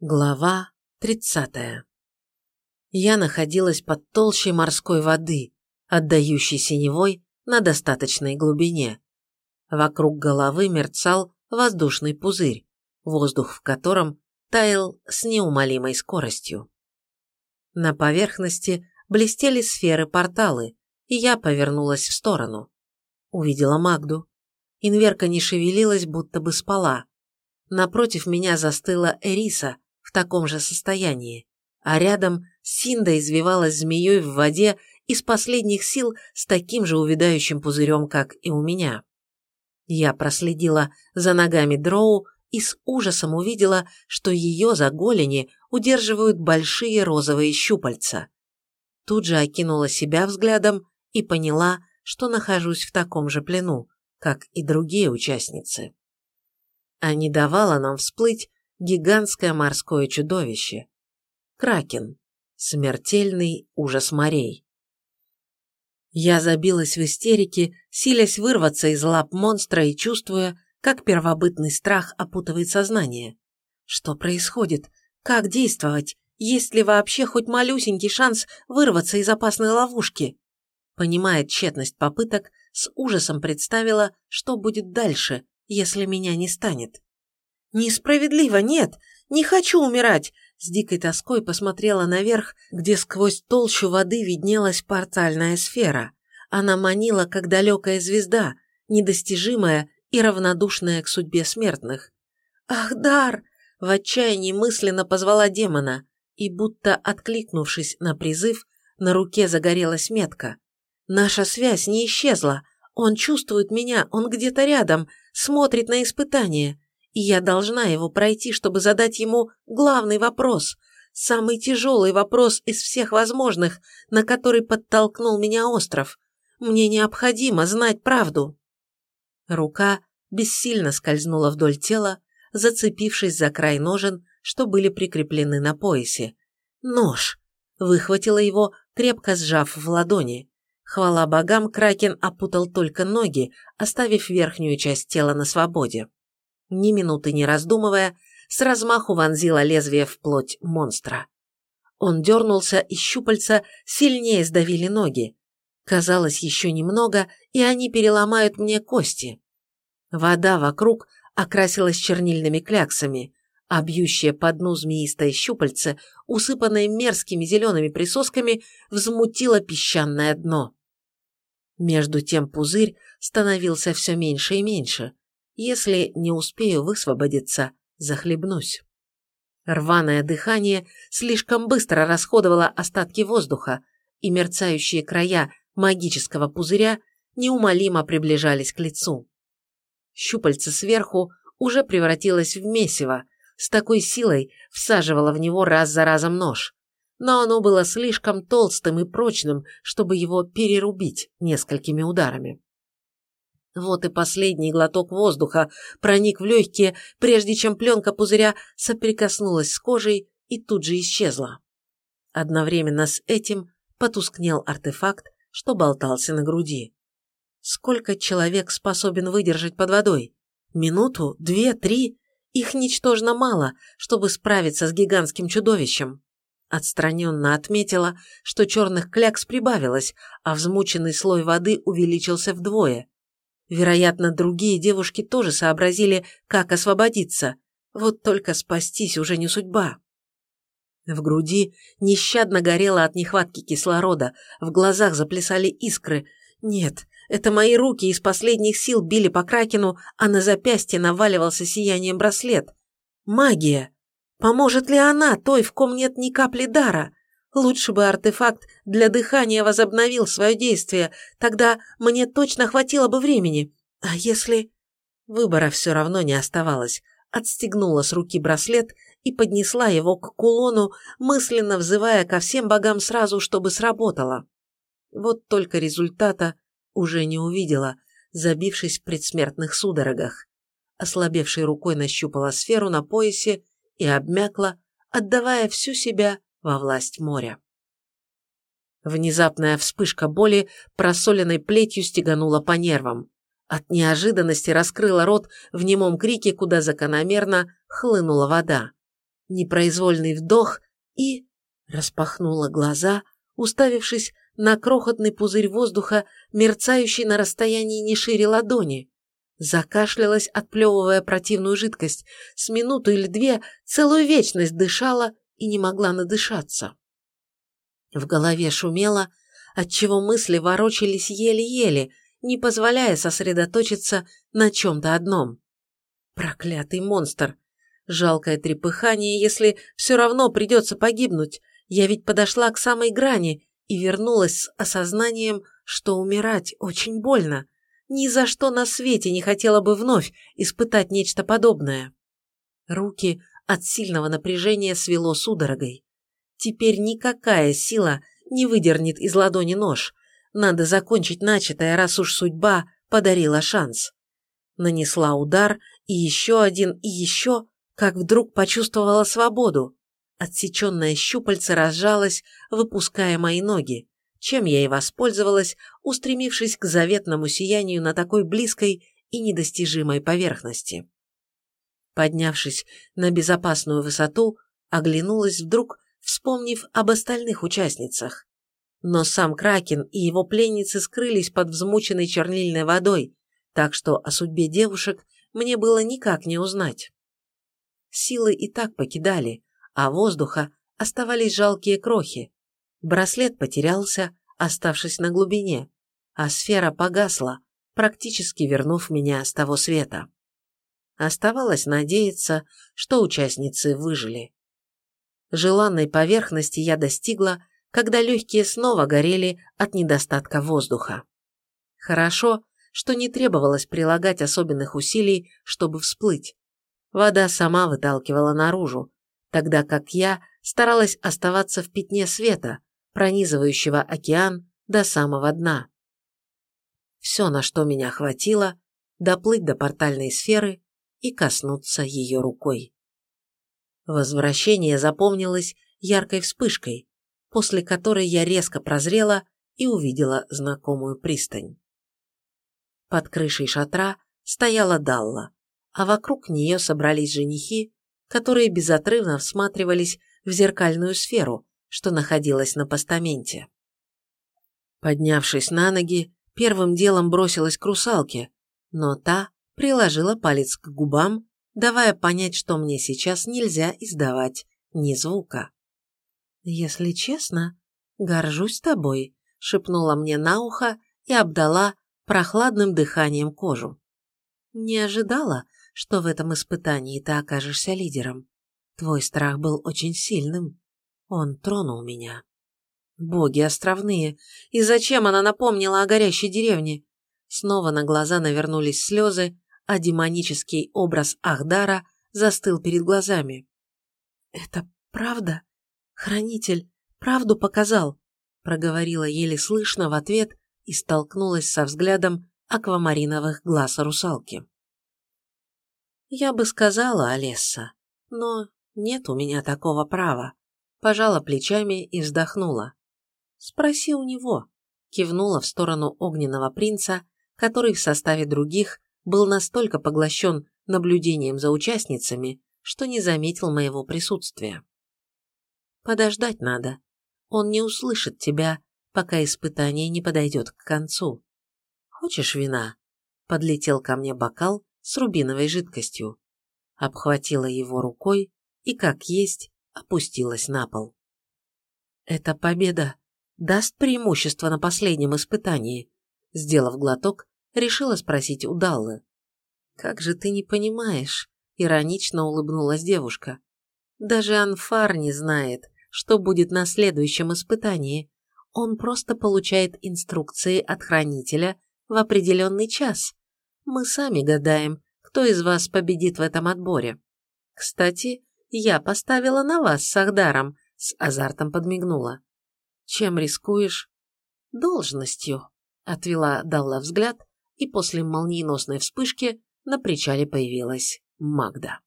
Глава 30. Я находилась под толщей морской воды, отдающей синевой на достаточной глубине. Вокруг головы мерцал воздушный пузырь, воздух в котором таял с неумолимой скоростью. На поверхности блестели сферы-порталы, и я повернулась в сторону. Увидела Магду. Инверка не шевелилась, будто бы спала. Напротив меня застыла Эриса – в таком же состоянии, а рядом Синда извивалась змеей в воде из последних сил с таким же увядающим пузырем, как и у меня. Я проследила за ногами Дроу и с ужасом увидела, что ее за голени удерживают большие розовые щупальца. Тут же окинула себя взглядом и поняла, что нахожусь в таком же плену, как и другие участницы. А не давала нам всплыть гигантское морское чудовище. Кракен. Смертельный ужас морей. Я забилась в истерике, силясь вырваться из лап монстра и чувствуя, как первобытный страх опутывает сознание. Что происходит? Как действовать? Есть ли вообще хоть малюсенький шанс вырваться из опасной ловушки? Понимая тщетность попыток, с ужасом представила, что будет дальше, если меня не станет. «Несправедливо, нет! Не хочу умирать!» С дикой тоской посмотрела наверх, где сквозь толщу воды виднелась портальная сфера. Она манила, как далекая звезда, недостижимая и равнодушная к судьбе смертных. «Ах, дар!» – в отчаянии мысленно позвала демона, и, будто откликнувшись на призыв, на руке загорелась метка. «Наша связь не исчезла. Он чувствует меня, он где-то рядом, смотрит на испытание и я должна его пройти, чтобы задать ему главный вопрос, самый тяжелый вопрос из всех возможных, на который подтолкнул меня остров. Мне необходимо знать правду. Рука бессильно скользнула вдоль тела, зацепившись за край ножен, что были прикреплены на поясе. Нож! Выхватила его, крепко сжав в ладони. Хвала богам, Кракен опутал только ноги, оставив верхнюю часть тела на свободе ни минуты не раздумывая, с размаху вонзила лезвие в плоть монстра. Он дернулся, и щупальца сильнее сдавили ноги. Казалось, еще немного, и они переломают мне кости. Вода вокруг окрасилась чернильными кляксами, а бьющее по дну змеистое щупальце, усыпанное мерзкими зелеными присосками, взмутило песчаное дно. Между тем пузырь становился все меньше и меньше. Если не успею высвободиться, захлебнусь. Рваное дыхание слишком быстро расходовало остатки воздуха, и мерцающие края магического пузыря неумолимо приближались к лицу. Щупальце сверху уже превратилось в месиво, с такой силой всаживало в него раз за разом нож. Но оно было слишком толстым и прочным, чтобы его перерубить несколькими ударами. Вот и последний глоток воздуха проник в легкие, прежде чем пленка пузыря соприкоснулась с кожей и тут же исчезла. Одновременно с этим потускнел артефакт, что болтался на груди. Сколько человек способен выдержать под водой? Минуту? Две? Три? Их ничтожно мало, чтобы справиться с гигантским чудовищем. Отстраненно отметила, что черных клякс прибавилось, а взмученный слой воды увеличился вдвое. Вероятно, другие девушки тоже сообразили, как освободиться. Вот только спастись уже не судьба. В груди нещадно горело от нехватки кислорода, в глазах заплясали искры. Нет, это мои руки из последних сил били по кракену, а на запястье наваливался сиянием браслет. Магия! Поможет ли она той, в ком нет ни капли дара? Лучше бы артефакт для дыхания возобновил свое действие, тогда мне точно хватило бы времени. А если... Выбора все равно не оставалось. Отстегнула с руки браслет и поднесла его к кулону, мысленно взывая ко всем богам сразу, чтобы сработало. Вот только результата уже не увидела, забившись в предсмертных судорогах. Ослабевшей рукой нащупала сферу на поясе и обмякла, отдавая всю себя во власть моря. Внезапная вспышка боли просоленной плетью стеганула по нервам. От неожиданности раскрыла рот в немом крике, куда закономерно хлынула вода. непроизвольный вдох и... Распахнула глаза, уставившись на крохотный пузырь воздуха, мерцающий на расстоянии не шире ладони. Закашлялась, отплевывая противную жидкость. С минуту или две целую вечность дышала и не могла надышаться. В голове шумело, отчего мысли ворочались еле-еле, не позволяя сосредоточиться на чем-то одном. Проклятый монстр! Жалкое трепыхание, если все равно придется погибнуть. Я ведь подошла к самой грани и вернулась с осознанием, что умирать очень больно. Ни за что на свете не хотела бы вновь испытать нечто подобное. Руки от сильного напряжения свело судорогой. Теперь никакая сила не выдернет из ладони нож. Надо закончить начатое, раз уж судьба подарила шанс. Нанесла удар, и еще один, и еще, как вдруг почувствовала свободу. Отсеченное щупальце разжалось, выпуская мои ноги, чем я и воспользовалась, устремившись к заветному сиянию на такой близкой и недостижимой поверхности. Поднявшись на безопасную высоту, оглянулась вдруг, вспомнив об остальных участницах. Но сам Кракен и его пленницы скрылись под взмученной чернильной водой, так что о судьбе девушек мне было никак не узнать. Силы и так покидали, а воздуха оставались жалкие крохи. Браслет потерялся, оставшись на глубине, а сфера погасла, практически вернув меня с того света. Оставалось надеяться, что участницы выжили. Желанной поверхности я достигла, когда легкие снова горели от недостатка воздуха. Хорошо, что не требовалось прилагать особенных усилий, чтобы всплыть. Вода сама выталкивала наружу, тогда как я старалась оставаться в пятне света, пронизывающего океан до самого дна. Все, на что меня хватило, доплыть до портальной сферы и коснуться ее рукой. Возвращение запомнилось яркой вспышкой, после которой я резко прозрела и увидела знакомую пристань. Под крышей шатра стояла Далла, а вокруг нее собрались женихи, которые безотрывно всматривались в зеркальную сферу, что находилась на постаменте. Поднявшись на ноги, первым делом бросилась к русалке, но та приложила палец к губам, давая понять, что мне сейчас нельзя издавать ни звука. «Если честно, горжусь тобой», — шепнула мне на ухо и обдала прохладным дыханием кожу. «Не ожидала, что в этом испытании ты окажешься лидером. Твой страх был очень сильным. Он тронул меня. Боги островные, и зачем она напомнила о горящей деревне? Снова на глаза навернулись слезы, а демонический образ Ахдара застыл перед глазами. «Это правда? Хранитель правду показал?» проговорила еле слышно в ответ и столкнулась со взглядом аквамариновых глаз русалки. Я бы сказала, Олесса, но нет у меня такого права. Пожала плечами и вздохнула. Спроси у него. Кивнула в сторону огненного принца, который в составе других был настолько поглощен наблюдением за участницами, что не заметил моего присутствия. Подождать надо. Он не услышит тебя, пока испытание не подойдет к концу. Хочешь вина? Подлетел ко мне бокал с рубиновой жидкостью, обхватила его рукой и, как есть, опустилась на пол. «Эта победа даст преимущество на последнем испытании», сделав глоток, решила спросить у Даллы. «Как же ты не понимаешь?» – иронично улыбнулась девушка. «Даже Анфар не знает, что будет на следующем испытании. Он просто получает инструкции от хранителя в определенный час, мы сами гадаем, кто из вас победит в этом отборе. Кстати, я поставила на вас с Ахдаром, с азартом подмигнула. Чем рискуешь? Должностью, отвела Далла взгляд, и после молниеносной вспышки на причале появилась Магда.